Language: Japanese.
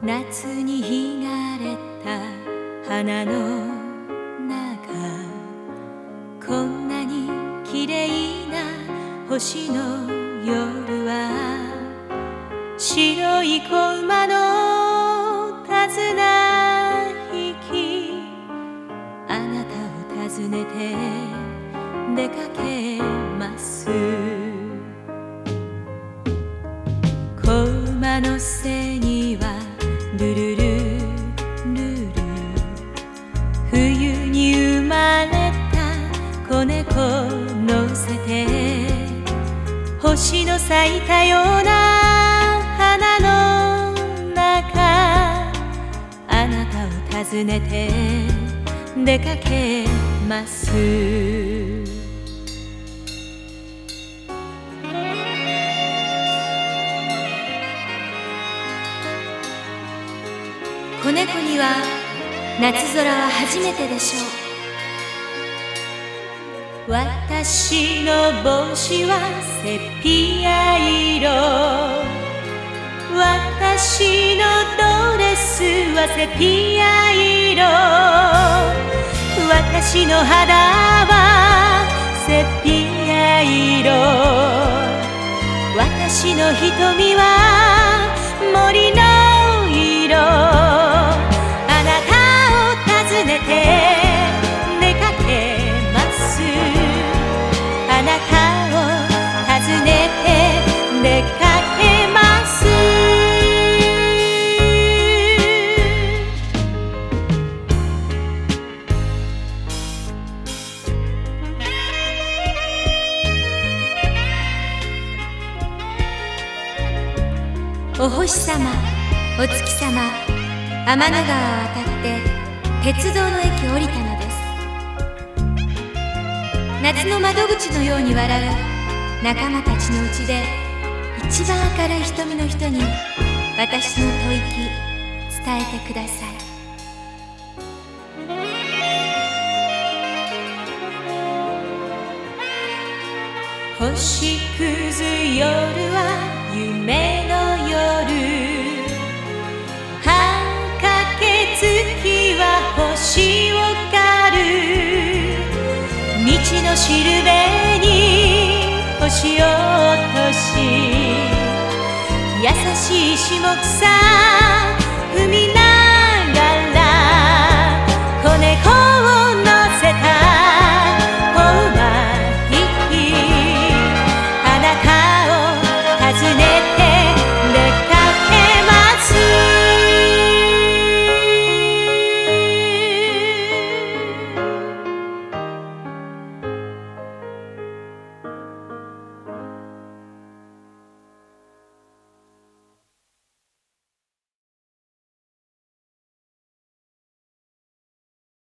夏に日がれた花の中こんなに綺麗な星の夜は白い子馬の手綱引きあなたを訪ねて出かけます子馬の背にはルルルルル冬に生まれた子猫乗せて星の咲いたような花の中。あなたを訪ねて出かけます。子猫には夏空は初めてでしょう。私の帽子はセピア色私のドレスはセピア色。私の肌はセピア色。私の瞳は森のお星様お月様天の川を渡って鉄道の駅降りたのです。夏の窓口のように笑う仲間たちのうちで一番明るい瞳の人に私の吐息伝えてください。星屑夜しるべに星を落とし優しい下草